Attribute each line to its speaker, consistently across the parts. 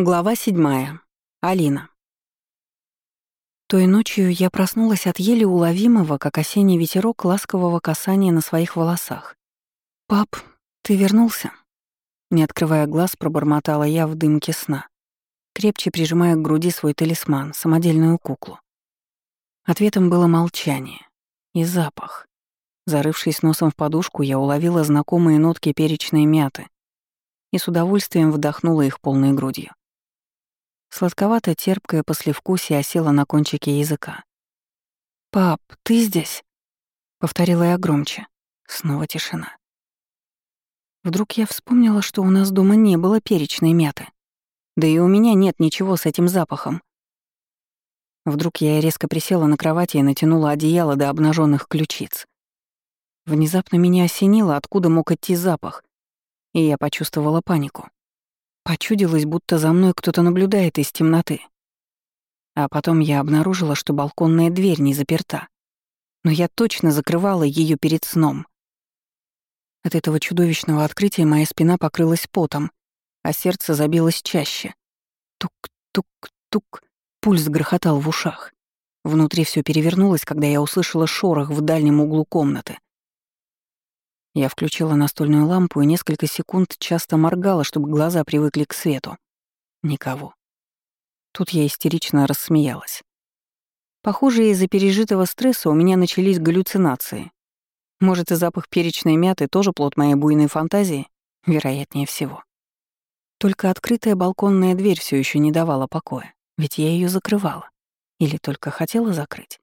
Speaker 1: Глава седьмая. Алина. Той ночью я проснулась от еле уловимого, как осенний ветерок, ласкового касания на своих волосах. «Пап, ты вернулся?» Не открывая глаз, пробормотала я в дымке сна, крепче прижимая к груди свой талисман, самодельную куклу. Ответом было молчание и запах. Зарывшись носом в подушку, я уловила знакомые нотки перечной мяты и с удовольствием вдохнула их полной грудью. Сладковато-терпкое послевкусие осело на кончике языка. «Пап, ты здесь?» — повторила я громче. Снова тишина. Вдруг я вспомнила, что у нас дома не было перечной мяты. Да и у меня нет ничего с этим запахом. Вдруг я резко присела на кровати и натянула одеяло до обнаженных ключиц. Внезапно меня осенило, откуда мог идти запах, и я почувствовала панику. Почудилось, будто за мной кто-то наблюдает из темноты. А потом я обнаружила, что балконная дверь не заперта. Но я точно закрывала ее перед сном. От этого чудовищного открытия моя спина покрылась потом, а сердце забилось чаще. Тук-тук-тук. Пульс грохотал в ушах. Внутри все перевернулось, когда я услышала шорох в дальнем углу комнаты. Я включила настольную лампу и несколько секунд часто моргала, чтобы глаза привыкли к свету. Никого. Тут я истерично рассмеялась. Похоже, из-за пережитого стресса у меня начались галлюцинации. Может, и запах перечной мяты тоже плод моей буйной фантазии? Вероятнее всего. Только открытая балконная дверь все еще не давала покоя, ведь я ее закрывала. Или только хотела закрыть.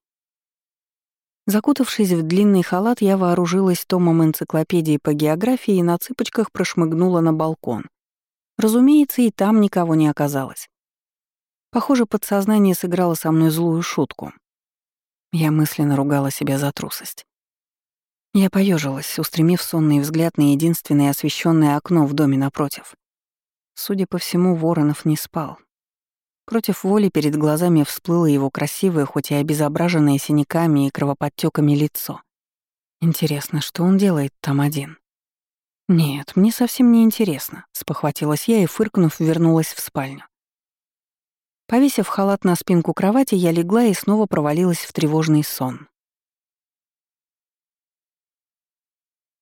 Speaker 1: Закутавшись в длинный халат, я вооружилась томом энциклопедии по географии и на цыпочках прошмыгнула на балкон. Разумеется, и там никого не оказалось. Похоже, подсознание сыграло со мной злую шутку. Я мысленно ругала себя за трусость. Я поежилась, устремив сонный взгляд на единственное освещенное окно в доме напротив. Судя по всему, Воронов не спал. Против воли перед глазами всплыло его красивое, хоть и обезображенное синяками и кровоподтеками лицо. Интересно, что он делает там один? Нет, мне совсем не интересно, спохватилась я и, фыркнув, вернулась в спальню. Повесив халат на спинку кровати, я легла и снова провалилась в тревожный сон.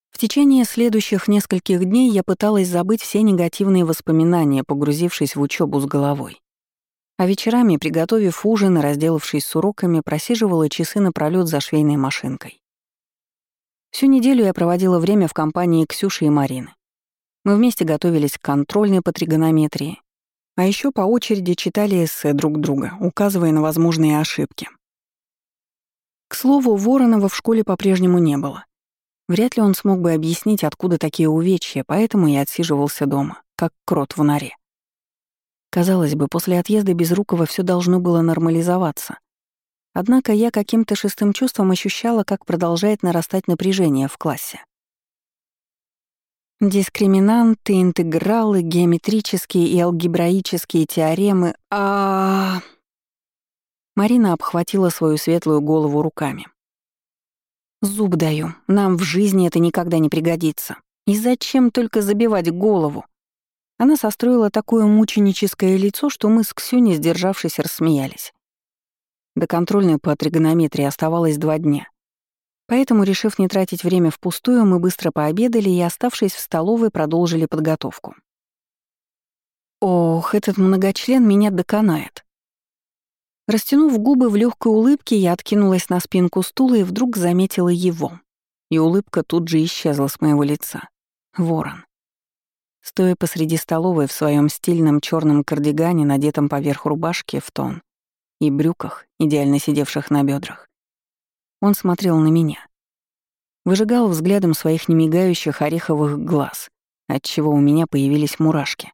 Speaker 1: В течение следующих нескольких дней я пыталась забыть все негативные воспоминания, погрузившись в учебу с головой. А вечерами, приготовив ужин и разделавшись с уроками, просиживала часы напролёт за швейной машинкой. Всю неделю я проводила время в компании Ксюши и Марины. Мы вместе готовились к контрольной по тригонометрии, а еще по очереди читали эссе друг друга, указывая на возможные ошибки. К слову, Воронова в школе по-прежнему не было. Вряд ли он смог бы объяснить, откуда такие увечья, поэтому я отсиживался дома, как крот в норе. Казалось бы, после отъезда Безрукова все должно было нормализоваться. Однако я каким-то шестым чувством ощущала, как продолжает нарастать напряжение в классе. Дискриминанты, интегралы, геометрические и алгебраические теоремы. А, Марина обхватила свою светлую голову руками. Зуб даю, нам в жизни это никогда не пригодится. И зачем только забивать голову? Она состроила такое мученическое лицо, что мы с Ксюней, сдержавшись, рассмеялись. До контрольной по тригонометрии оставалось два дня. Поэтому, решив не тратить время впустую, мы быстро пообедали и, оставшись в столовой, продолжили подготовку. Ох, этот многочлен меня доконает. Растянув губы в легкой улыбке, я откинулась на спинку стула и вдруг заметила его. И улыбка тут же исчезла с моего лица. Ворон. Стоя посреди столовой в своем стильном черном кардигане, надетом поверх рубашки в тон, и брюках, идеально сидевших на бедрах, он смотрел на меня. Выжигал взглядом своих немигающих ореховых глаз, отчего у меня появились мурашки.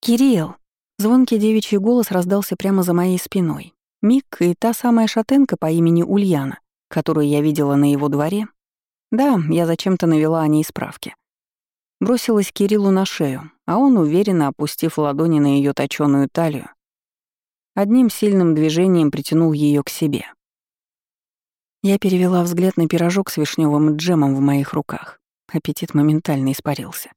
Speaker 1: «Кирилл!» Звонкий девичий голос раздался прямо за моей спиной. Мик и та самая шатенка по имени Ульяна, которую я видела на его дворе. Да, я зачем-то навела о ней справки. Бросилась Кириллу на шею, а он, уверенно опустив ладони на ее точёную талию, одним сильным движением притянул ее к себе. Я перевела взгляд на пирожок с вишневым джемом в моих руках. Аппетит моментально испарился.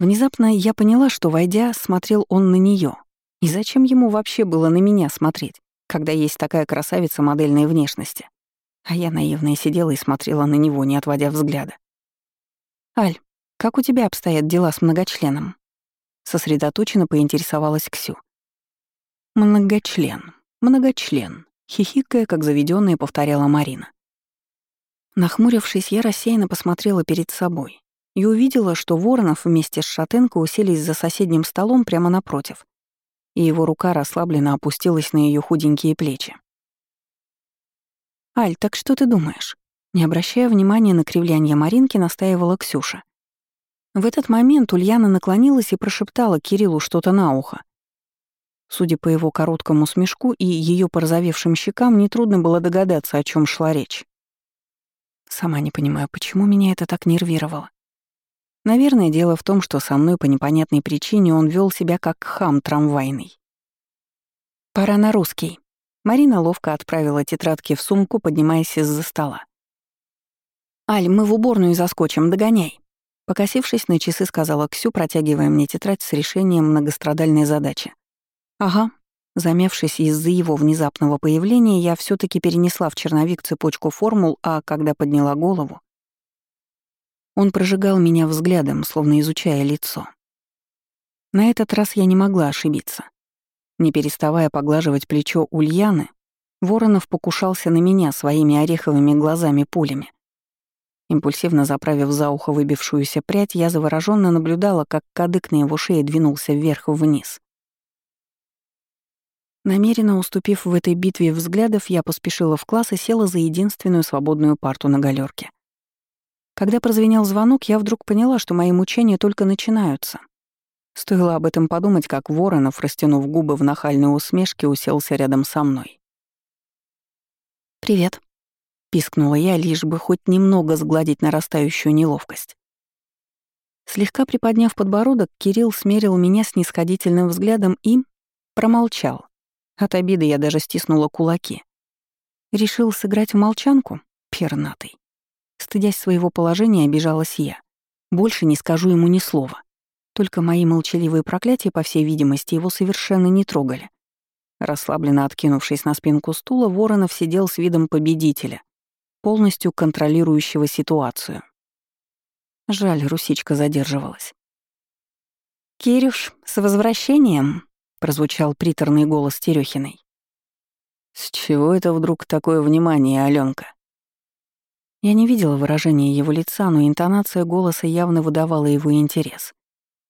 Speaker 1: Внезапно я поняла, что, войдя, смотрел он на нее. И зачем ему вообще было на меня смотреть, когда есть такая красавица модельной внешности? А я наивная сидела и смотрела на него, не отводя взгляда. «Аль, как у тебя обстоят дела с многочленом?» Сосредоточенно поинтересовалась Ксю. «Многочлен, многочлен», — хихикая, как заведённая, повторяла Марина. Нахмурившись, я рассеянно посмотрела перед собой и увидела, что Воронов вместе с Шатенко уселись за соседним столом прямо напротив, и его рука расслабленно опустилась на ее худенькие плечи. «Аль, так что ты думаешь?» Не обращая внимания на кривляние Маринки, настаивала Ксюша. В этот момент Ульяна наклонилась и прошептала Кириллу что-то на ухо. Судя по его короткому смешку и ее порозовевшим щекам, нетрудно было догадаться, о чем шла речь. Сама не понимаю, почему меня это так нервировало. Наверное, дело в том, что со мной по непонятной причине он вел себя как хам трамвайный. «Пора на русский». Марина ловко отправила тетрадки в сумку, поднимаясь из-за стола. «Аль, мы в уборную заскочим, догоняй». Покосившись на часы, сказала Ксю, протягивая мне тетрадь с решением многострадальной задачи. «Ага». Замявшись из-за его внезапного появления, я все таки перенесла в черновик цепочку формул, а когда подняла голову, он прожигал меня взглядом, словно изучая лицо. На этот раз я не могла ошибиться. Не переставая поглаживать плечо Ульяны, Воронов покушался на меня своими ореховыми глазами-пулями. Импульсивно заправив за ухо выбившуюся прядь, я завороженно наблюдала, как кадык на его шее двинулся вверх-вниз. Намеренно уступив в этой битве взглядов, я поспешила в класс и села за единственную свободную парту на галерке. Когда прозвенел звонок, я вдруг поняла, что мои мучения только начинаются. Стоило об этом подумать, как Воронов, растянув губы в нахальной усмешке, уселся рядом со мной. «Привет», пискнула я, лишь бы хоть немного сгладить нарастающую неловкость. Слегка приподняв подбородок, Кирилл смерил меня с нисходительным взглядом и промолчал. От обиды я даже стиснула кулаки. Решил сыграть в молчанку? Пернатый. Стыдясь своего положения, обижалась я. Больше не скажу ему ни слова. Только мои молчаливые проклятия, по всей видимости, его совершенно не трогали. Расслабленно откинувшись на спинку стула, Воронов сидел с видом победителя, полностью контролирующего ситуацию. Жаль, Русичка задерживалась. «Кирюш, с возвращением!» — прозвучал приторный голос Терехиной. «С чего это вдруг такое внимание, Алёнка?» Я не видела выражения его лица, но интонация голоса явно выдавала его интерес.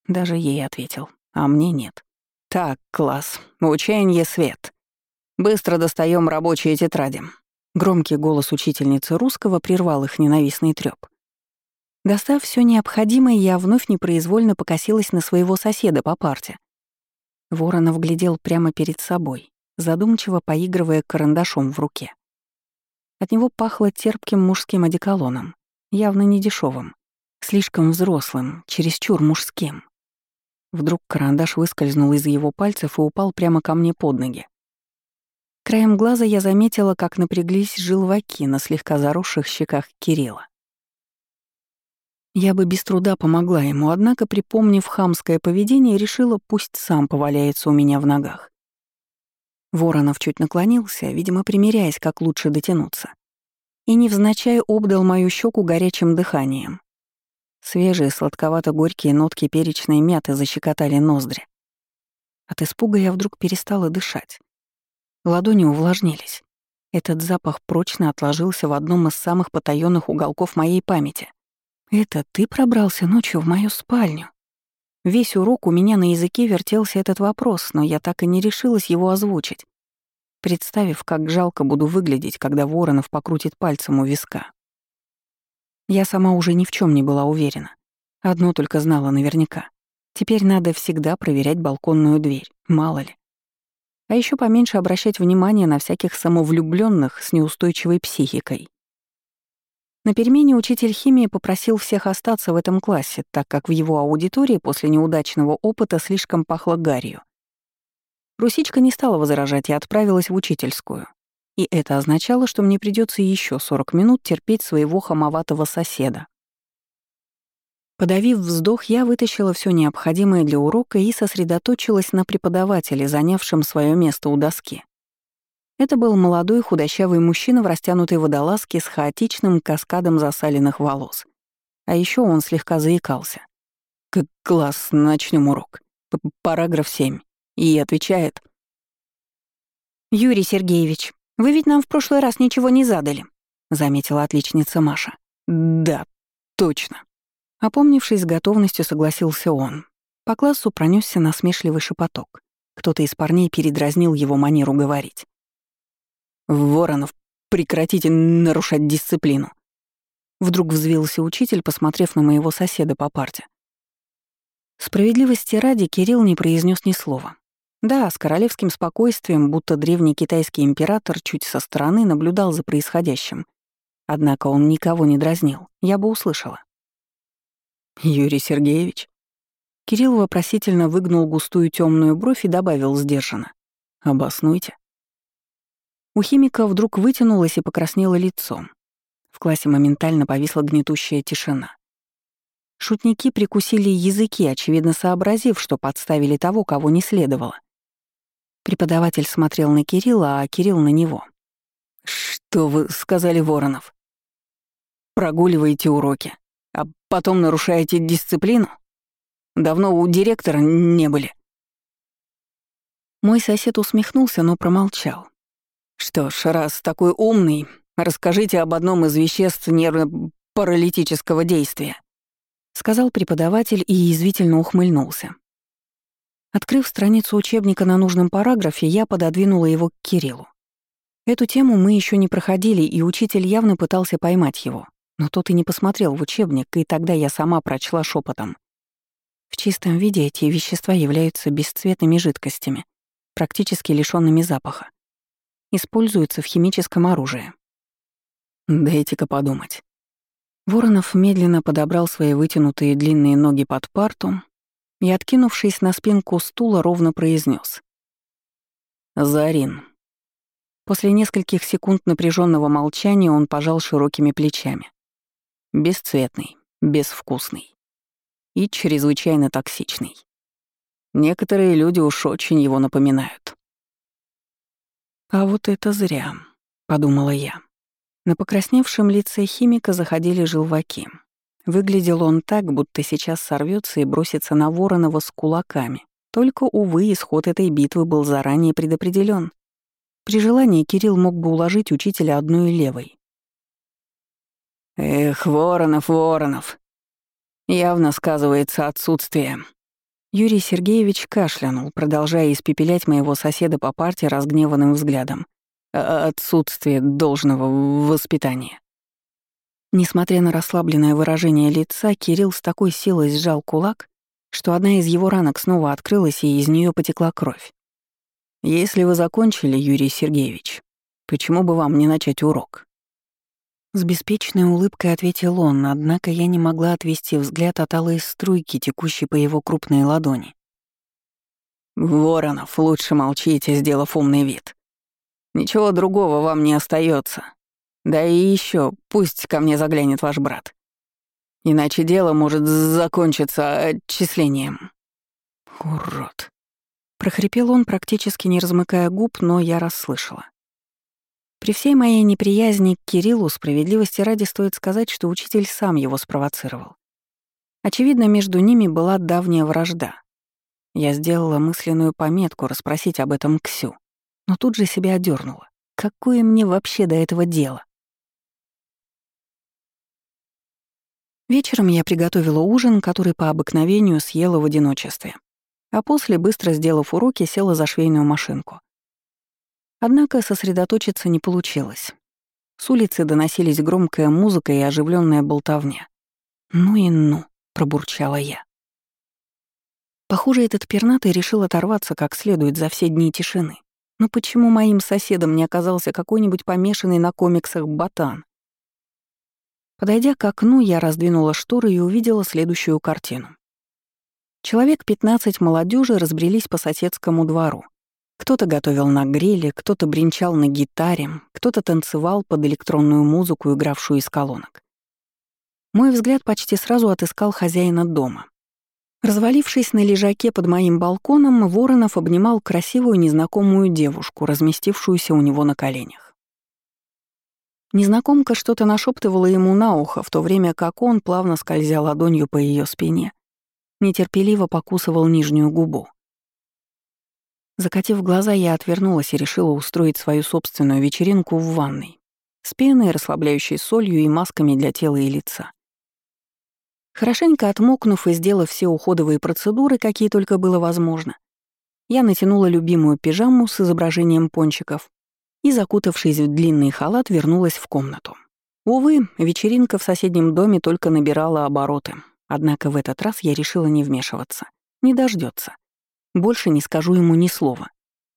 Speaker 1: Даже ей ответил, а мне нет. «Так, класс, ученье свет. Быстро достаем рабочие тетради. Громкий голос учительницы русского прервал их ненавистный трёп. Достав все необходимое, я вновь непроизвольно покосилась на своего соседа по парте. Воронов глядел прямо перед собой, задумчиво поигрывая карандашом в руке. От него пахло терпким мужским одеколоном, явно не дешевым, слишком взрослым, чересчур мужским. Вдруг карандаш выскользнул из его пальцев и упал прямо ко мне под ноги. Краем глаза я заметила, как напряглись желваки на слегка заросших щеках Кирилла. Я бы без труда помогла ему, однако, припомнив хамское поведение, решила, пусть сам поваляется у меня в ногах. Воронов чуть наклонился, видимо, примеряясь, как лучше дотянуться. И невзначай обдал мою щеку горячим дыханием. Свежие, сладковато-горькие нотки перечной мяты защекотали ноздри. От испуга я вдруг перестала дышать. Ладони увлажнились. Этот запах прочно отложился в одном из самых потаённых уголков моей памяти. «Это ты пробрался ночью в мою спальню?» Весь урок у меня на языке вертелся этот вопрос, но я так и не решилась его озвучить, представив, как жалко буду выглядеть, когда Воронов покрутит пальцем у виска. Я сама уже ни в чем не была уверена. Одно только знала наверняка. Теперь надо всегда проверять балконную дверь, мало ли. А еще поменьше обращать внимание на всяких самовлюбленных с неустойчивой психикой. На перемене учитель химии попросил всех остаться в этом классе, так как в его аудитории после неудачного опыта слишком пахло гарью. Русичка не стала возражать и отправилась в учительскую. И это означало, что мне придется еще 40 минут терпеть своего хамоватого соседа. Подавив вздох, я вытащила все необходимое для урока и сосредоточилась на преподавателе, занявшем свое место у доски. Это был молодой худощавый мужчина в растянутой водолазке с хаотичным каскадом засаленных волос. А еще он слегка заикался. «Как класс, начнем урок. П Параграф 7». И отвечает.
Speaker 2: «Юрий Сергеевич, вы ведь нам в прошлый раз ничего не задали», — заметила отличница Маша.
Speaker 1: «Да, точно». Опомнившись с готовностью, согласился он. По классу пронесся насмешливый шепоток. Кто-то из парней передразнил его манеру говорить. «Воронов, прекратите нарушать дисциплину!» Вдруг взвился учитель, посмотрев на моего соседа по парте. Справедливости ради Кирилл не произнес ни слова. Да, с королевским спокойствием, будто древний китайский император чуть со стороны наблюдал за происходящим. Однако он никого не дразнил, я бы услышала. Юрий Сергеевич. Кирилл вопросительно выгнул густую темную бровь и добавил сдержанно. Обоснуйте. У химика вдруг вытянулось и покраснело лицо. В классе моментально повисла гнетущая тишина. Шутники прикусили языки, очевидно сообразив, что подставили того, кого не следовало. Преподаватель смотрел на Кирилла, а Кирилл на него. «Что вы сказали, Воронов?» «Прогуливаете уроки», потом нарушаете дисциплину? Давно у директора не были». Мой сосед усмехнулся, но промолчал. «Что ж, раз такой умный, расскажите об одном из веществ нервно-паралитического действия», сказал преподаватель и язвительно ухмыльнулся. Открыв страницу учебника на нужном параграфе, я пододвинула его к Кириллу. Эту тему мы еще не проходили, и учитель явно пытался поймать его. Но тот и не посмотрел в учебник, и тогда я сама прочла шепотом. В чистом виде эти вещества являются бесцветными жидкостями, практически лишенными запаха. Используются в химическом оружии. Дайте-ка подумать. Воронов медленно подобрал свои вытянутые длинные ноги под парту и, откинувшись на спинку стула, ровно произнес: «Зарин». После нескольких секунд напряженного молчания он пожал широкими плечами. Бесцветный, безвкусный и чрезвычайно токсичный. Некоторые люди уж очень его напоминают. «А вот это зря», — подумала я. На покрасневшем лице химика заходили желваки. Выглядел он так, будто сейчас сорвется и бросится на Воронова с кулаками. Только, увы, исход этой битвы был заранее предопределен. При желании Кирилл мог бы уложить учителя одной левой. Эх, Воронов, Воронов. Явно сказывается отсутствие. Юрий Сергеевич кашлянул, продолжая испепелять моего соседа по парте разгневанным взглядом. А, отсутствие должного воспитания. Несмотря на расслабленное выражение лица, Кирилл с такой силой сжал кулак, что одна из его ранок снова открылась, и из нее потекла кровь. «Если вы закончили, Юрий Сергеевич, почему бы вам не начать урок?» С беспечной улыбкой ответил он, однако я не могла отвести взгляд от алой струйки, текущей по его крупной ладони. «Воронов, лучше молчите, сделав умный вид. Ничего другого вам не остается. Да и еще, пусть ко мне заглянет ваш брат. Иначе дело может закончиться отчислением». «Урод!» — прохрипел он, практически не размыкая губ, но я расслышала. При всей моей неприязни к Кириллу справедливости ради стоит сказать, что учитель сам его спровоцировал. Очевидно, между ними была давняя вражда. Я сделала мысленную пометку расспросить об этом Ксю, но тут же себя одернула. Какое мне вообще до этого дело? Вечером я приготовила ужин, который по обыкновению съела в одиночестве. А после, быстро сделав уроки, села за швейную машинку. Однако сосредоточиться не получилось. С улицы доносились громкая музыка и оживленная болтовня. «Ну и ну», — пробурчала я. Похоже, этот пернатый решил оторваться как следует за все дни тишины. Но почему моим соседом не оказался какой-нибудь помешанный на комиксах ботан? Подойдя к окну, я раздвинула шторы и увидела следующую картину. Человек 15 молодежи разбрелись по соседскому двору. Кто-то готовил на гриле, кто-то бренчал на гитаре, кто-то танцевал под электронную музыку, игравшую из колонок. Мой взгляд почти сразу отыскал хозяина дома. Развалившись на лежаке под моим балконом, Воронов обнимал красивую незнакомую девушку, разместившуюся у него на коленях. Незнакомка что-то нашептывала ему на ухо, в то время как он, плавно скользя ладонью по ее спине, нетерпеливо покусывал нижнюю губу. Закатив глаза, я отвернулась и решила устроить свою собственную вечеринку в ванной. С пеной, расслабляющей солью и масками для тела и лица. Хорошенько отмокнув и сделав все уходовые процедуры, какие только было возможно, я натянула любимую пижаму с изображением пончиков и, закутавшись в длинный халат, вернулась в комнату. Увы, вечеринка в соседнем доме только набирала обороты, однако в этот раз я решила не вмешиваться. Не дождется. Больше не скажу ему ни слова.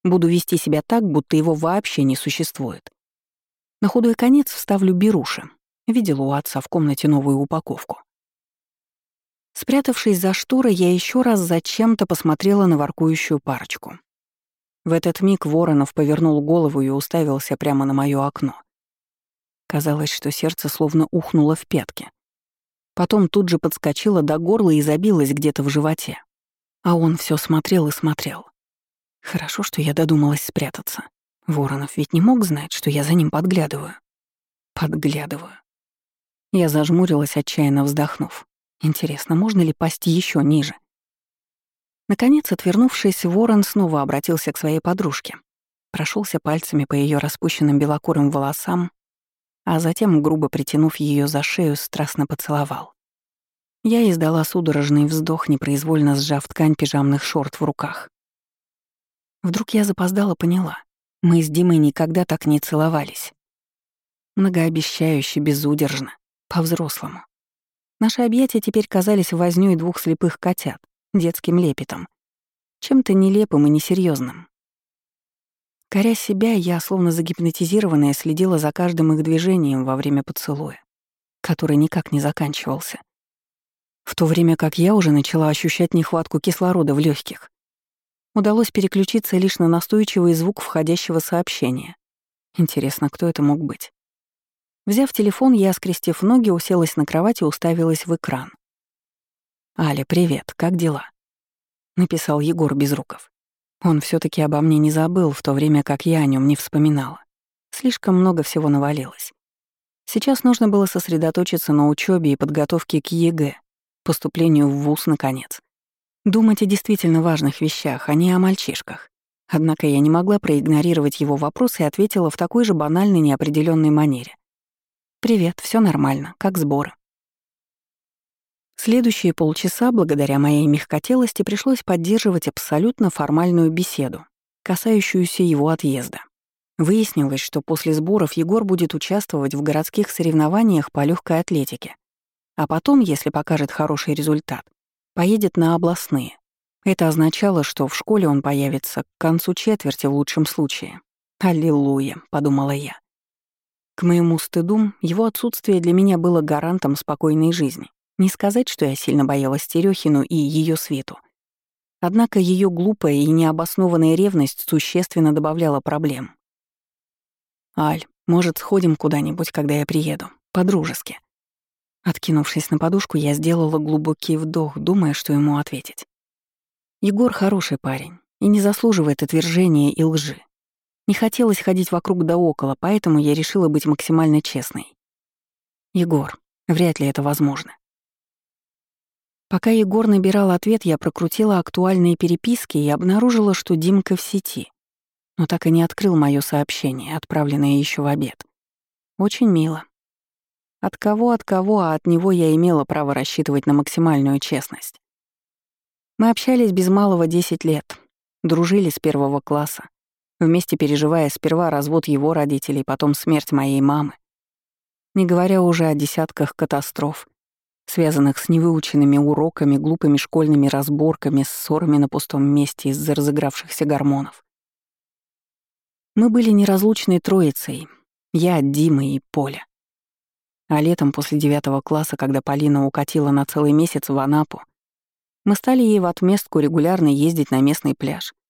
Speaker 1: Буду вести себя так, будто его вообще не существует. На худой конец вставлю беруши. Видела у отца в комнате новую упаковку. Спрятавшись за шторой, я еще раз зачем-то посмотрела на воркующую парочку. В этот миг Воронов повернул голову и уставился прямо на моё окно. Казалось, что сердце словно ухнуло в пятки. Потом тут же подскочило до горла и забилось где-то в животе. А он все смотрел и смотрел. Хорошо, что я додумалась спрятаться. Воронов ведь не мог знать, что я за ним подглядываю. Подглядываю. Я зажмурилась, отчаянно вздохнув. Интересно, можно ли пасть еще ниже? Наконец, отвернувшись, ворон снова обратился к своей подружке. Прошелся пальцами по ее распущенным белокурым волосам, а затем, грубо притянув ее за шею, страстно поцеловал. Я издала судорожный вздох, непроизвольно сжав ткань пижамных шорт в руках. Вдруг я запоздала поняла. Мы с Димой никогда так не целовались. Многообещающе, безудержно, по-взрослому. Наши объятия теперь казались вознёй двух слепых котят, детским лепетом. Чем-то нелепым и несерьезным. Коря себя, я, словно загипнотизированная, следила за каждым их движением во время поцелуя, который никак не заканчивался. В то время как я уже начала ощущать нехватку кислорода в легких. Удалось переключиться лишь на настойчивый звук входящего сообщения. Интересно, кто это мог быть? Взяв телефон, я, скрестив ноги, уселась на кровать и уставилась в экран. «Аля, привет, как дела?» — написал Егор Безруков. Он все таки обо мне не забыл, в то время как я о нем не вспоминала. Слишком много всего навалилось. Сейчас нужно было сосредоточиться на учебе и подготовке к ЕГЭ, поступлению в ВУЗ, наконец. Думать о действительно важных вещах, а не о мальчишках. Однако я не могла проигнорировать его вопрос и ответила в такой же банальной неопределенной манере. «Привет, все нормально, как сборы?» Следующие полчаса, благодаря моей мягкотелости, пришлось поддерживать абсолютно формальную беседу, касающуюся его отъезда. Выяснилось, что после сборов Егор будет участвовать в городских соревнованиях по легкой атлетике. А потом, если покажет хороший результат, поедет на областные. Это означало, что в школе он появится к концу четверти в лучшем случае. «Аллилуйя», — подумала я. К моему стыду, его отсутствие для меня было гарантом спокойной жизни. Не сказать, что я сильно боялась Терехину и ее свету. Однако ее глупая и необоснованная ревность существенно добавляла проблем. «Аль, может, сходим куда-нибудь, когда я приеду? По-дружески». Откинувшись на подушку, я сделала глубокий вдох, думая, что ему ответить. Егор хороший парень и не заслуживает отвержения и лжи. Не хотелось ходить вокруг да около, поэтому я решила быть максимально честной. Егор, вряд ли это возможно. Пока Егор набирал ответ, я прокрутила актуальные переписки и обнаружила, что Димка в сети. Но так и не открыл мое сообщение, отправленное еще в обед. Очень мило. От кого, от кого, а от него я имела право рассчитывать на максимальную честность. Мы общались без малого 10 лет, дружили с первого класса, вместе переживая сперва развод его родителей, потом смерть моей мамы. Не говоря уже о десятках катастроф, связанных с невыученными уроками, глупыми школьными разборками, ссорами на пустом месте из-за разыгравшихся гормонов. Мы были неразлучной троицей — я, Дима и Поля. А летом после девятого класса, когда Полина укатила на целый месяц в Анапу, мы стали ей в отместку регулярно ездить на местный пляж —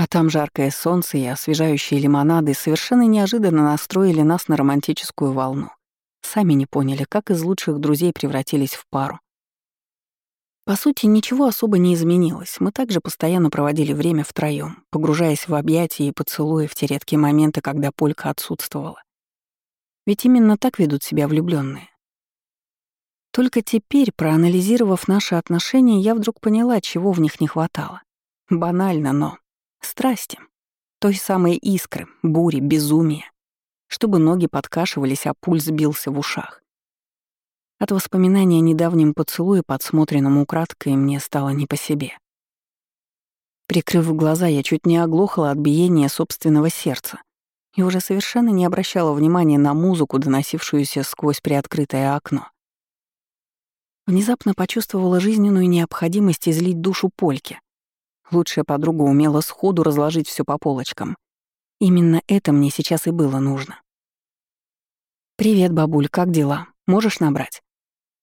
Speaker 1: а там жаркое солнце и освежающие лимонады совершенно неожиданно настроили нас на романтическую волну. Сами не поняли, как из лучших друзей превратились в пару. По сути, ничего особо не изменилось. Мы также постоянно проводили время втроём, погружаясь в объятия и поцелуи в те редкие моменты, когда Полька отсутствовала. Ведь именно так ведут себя влюбленные. Только теперь, проанализировав наши отношения, я вдруг поняла, чего в них не хватало. Банально, но страсти. Той самой искры, бури, безумия. Чтобы ноги подкашивались, а пульс бился в ушах. От воспоминания о недавнем поцелуе, подсмотренном украдкой, мне стало не по себе. Прикрыв глаза, я чуть не оглохла от биения собственного сердца и уже совершенно не обращала внимания на музыку, доносившуюся сквозь приоткрытое окно. Внезапно почувствовала жизненную необходимость излить душу Польке. Лучшая подруга умела сходу разложить все по полочкам. Именно это мне сейчас и было нужно. «Привет, бабуль, как дела? Можешь набрать?»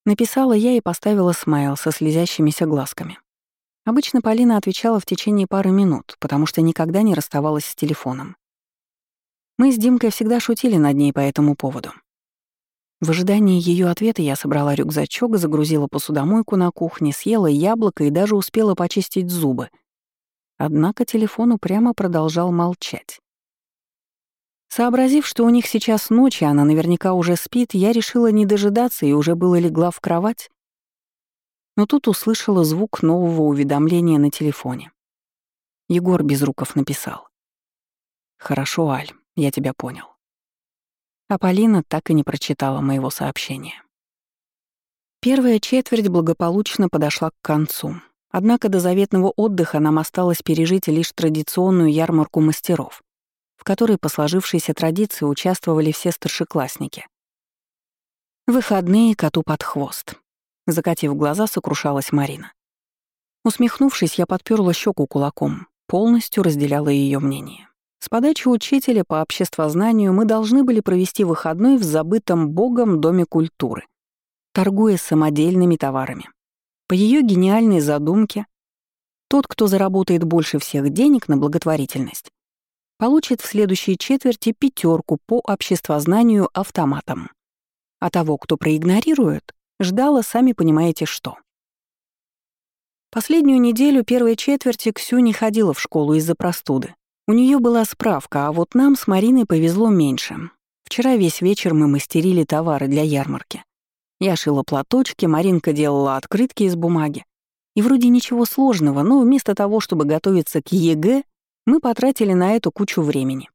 Speaker 1: Написала я и поставила смайл со слезящимися глазками. Обычно Полина отвечала в течение пары минут, потому что никогда не расставалась с телефоном. Мы с Димкой всегда шутили над ней по этому поводу. В ожидании ее ответа я собрала рюкзачок, загрузила посудомойку на кухне, съела яблоко и даже успела почистить зубы. Однако телефон упрямо продолжал молчать. Сообразив, что у них сейчас ночь, и она наверняка уже спит, я решила не дожидаться и уже было легла в кровать. Но тут услышала звук нового уведомления на телефоне. Егор Безруков написал. «Хорошо, Аль, я тебя понял. А Полина так и не прочитала моего сообщения. Первая четверть благополучно подошла к концу. Однако до заветного отдыха нам осталось пережить лишь традиционную ярмарку мастеров, в которой по сложившейся традиции участвовали все старшеклассники. Выходные коту под хвост. Закатив глаза, сокрушалась Марина. Усмехнувшись, я подперла щеку кулаком, полностью разделяла ее мнение. С подачи учителя по обществознанию мы должны были провести выходной в забытом богом Доме культуры, торгуя самодельными товарами. По ее гениальной задумке, тот, кто заработает больше всех денег на благотворительность, получит в следующей четверти пятерку по обществознанию автоматом. А того, кто проигнорирует, ждала сами понимаете что. Последнюю неделю первой четверти Ксю не ходила в школу из-за простуды, у нее была справка, а вот нам с Мариной повезло меньше. Вчера весь вечер мы мастерили товары для ярмарки. Я шила платочки, Маринка делала открытки из бумаги. И вроде ничего сложного, но вместо того, чтобы готовиться к ЕГЭ, мы потратили на эту кучу времени.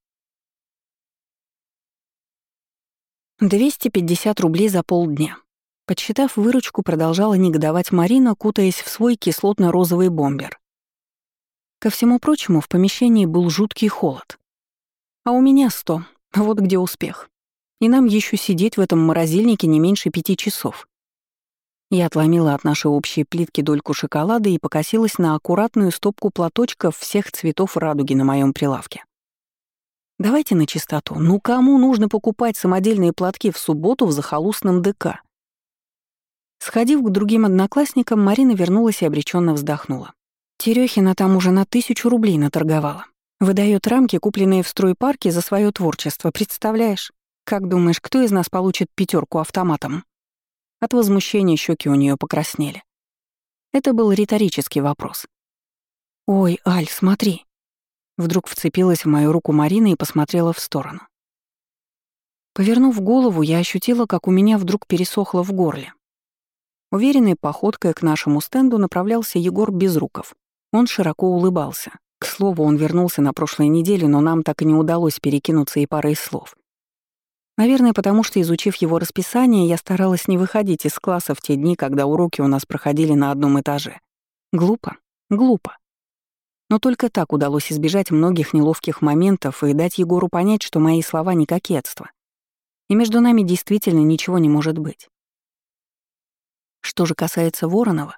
Speaker 1: 250 рублей за полдня. Подсчитав выручку, продолжала негодовать Марина, кутаясь в свой кислотно-розовый бомбер. Ко всему прочему, в помещении был жуткий холод. А у меня сто. Вот где успех. И нам еще сидеть в этом морозильнике не меньше пяти часов. Я отломила от нашей общей плитки дольку шоколада и покосилась на аккуратную стопку платочков всех цветов радуги на моем прилавке. Давайте на чистоту. Ну кому нужно покупать самодельные платки в субботу в захолустном ДК? Сходив к другим одноклассникам, Марина вернулась и обреченно вздохнула. Терехина там уже на тысячу рублей наторговала. Выдает рамки, купленные в стройпарке, за свое творчество, представляешь? Как думаешь, кто из нас получит пятерку автоматом? От возмущения щеки у нее покраснели. Это был риторический вопрос. «Ой, Аль, смотри!» Вдруг вцепилась в мою руку Марина и посмотрела в сторону. Повернув голову, я ощутила, как у меня вдруг пересохло в горле. Уверенной походкой к нашему стенду направлялся Егор Безруков. Он широко улыбался. К слову, он вернулся на прошлой неделе, но нам так и не удалось перекинуться и парой слов. Наверное, потому что, изучив его расписание, я старалась не выходить из класса в те дни, когда уроки у нас проходили на одном этаже. Глупо, глупо. Но только так удалось избежать многих неловких моментов и дать Егору понять, что мои слова не кокетство. И между нами действительно ничего не может быть. Что же касается Воронова,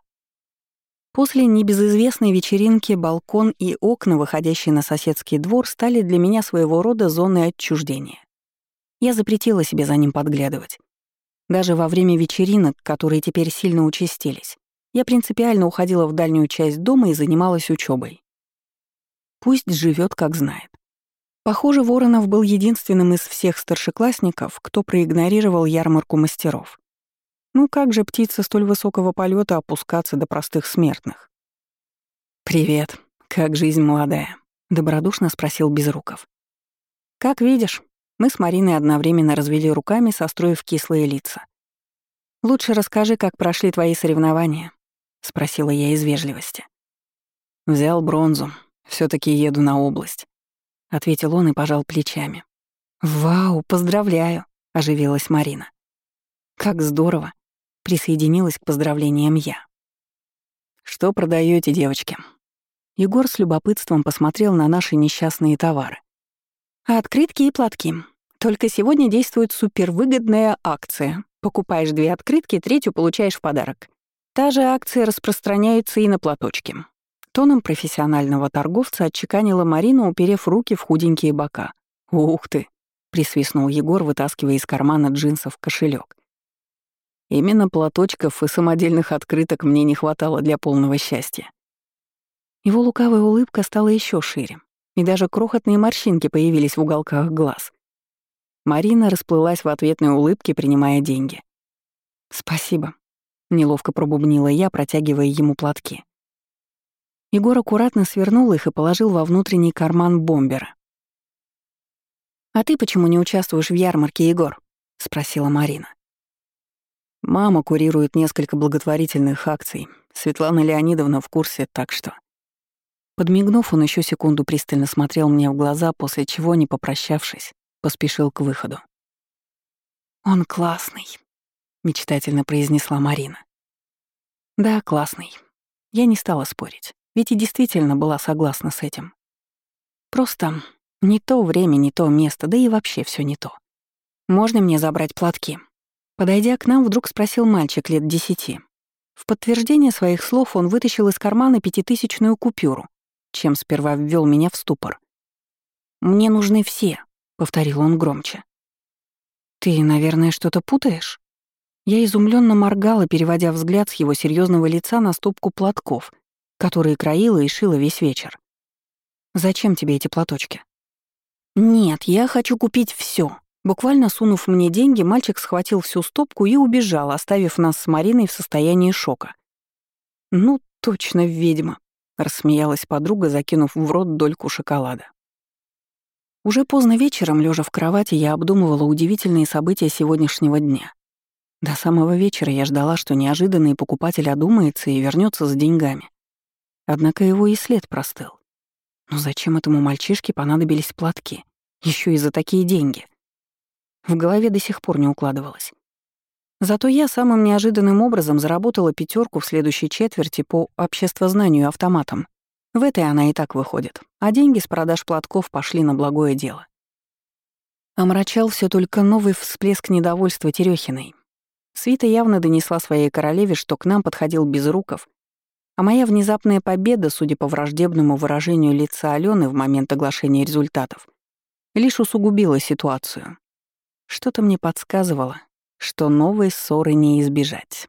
Speaker 1: После небезызвестной вечеринки балкон и окна, выходящие на соседский двор, стали для меня своего рода зоной отчуждения. Я запретила себе за ним подглядывать. Даже во время вечеринок, которые теперь сильно участились, я принципиально уходила в дальнюю часть дома и занималась учебой. Пусть живет, как знает. Похоже, Воронов был единственным из всех старшеклассников, кто проигнорировал ярмарку мастеров. Ну как же птица столь высокого полета опускаться до простых смертных? «Привет, как жизнь молодая?» — добродушно спросил Безруков. «Как видишь, мы с Мариной одновременно развели руками, состроив кислые лица. «Лучше расскажи, как прошли твои соревнования», — спросила я из вежливости. «Взял бронзу, все таки еду на область», — ответил он и пожал плечами. «Вау, поздравляю», — оживилась Марина. «Как здорово», Присоединилась к поздравлениям я. «Что продаете, девочки?» Егор с любопытством посмотрел на наши несчастные товары. «Открытки и платки. Только сегодня действует супервыгодная акция. Покупаешь две открытки, третью получаешь в подарок. Та же акция распространяется и на платочки». Тоном профессионального торговца отчеканила Марина, уперев руки в худенькие бока. «Ух ты!» — присвистнул Егор, вытаскивая из кармана джинсов кошелек. Именно платочков и самодельных открыток мне не хватало для полного счастья. Его лукавая улыбка стала еще шире, и даже крохотные морщинки появились в уголках глаз. Марина расплылась в ответной улыбке, принимая деньги. «Спасибо», — неловко пробубнила я, протягивая ему платки. Егор аккуратно свернул их и положил во внутренний карман бомбера. «А ты почему не участвуешь в ярмарке, Егор?» — спросила Марина. Мама курирует несколько благотворительных акций. Светлана Леонидовна в курсе, так что... Подмигнув, он еще секунду пристально смотрел мне в глаза, после чего, не попрощавшись, поспешил к выходу. «Он классный», — мечтательно произнесла Марина. «Да, классный. Я не стала спорить, ведь и действительно была согласна с этим. Просто не то время, не то место, да и вообще все не то. Можно мне забрать платки?» Подойдя к нам, вдруг спросил мальчик лет десяти. В подтверждение своих слов он вытащил из кармана пятитысячную купюру, чем сперва ввел меня в ступор. «Мне нужны все», — повторил он громче. «Ты, наверное, что-то путаешь?» Я изумленно моргала, переводя взгляд с его серьезного лица на стопку платков, которые краила и шила весь вечер. «Зачем тебе эти платочки?» «Нет, я хочу купить все, Буквально сунув мне деньги, мальчик схватил всю стопку и убежал, оставив нас с Мариной в состоянии шока. «Ну, точно ведьма», — рассмеялась подруга, закинув в рот дольку шоколада. Уже поздно вечером, лежа в кровати, я обдумывала удивительные события сегодняшнего дня. До самого вечера я ждала, что неожиданный покупатель одумается и вернется с деньгами. Однако его и след простыл. Но зачем этому мальчишке понадобились платки? Еще и за такие деньги. В голове до сих пор не укладывалось. Зато я самым неожиданным образом заработала пятерку в следующей четверти по обществознанию автоматом. В этой она и так выходит, а деньги с продаж платков пошли на благое дело. Омрачал все только новый всплеск недовольства Терехиной. Свита явно донесла своей королеве, что к нам подходил Безруков, а моя внезапная победа, судя по враждебному выражению лица Алены в момент оглашения результатов, лишь усугубила ситуацию. Что-то мне подсказывало, что новой ссоры не избежать.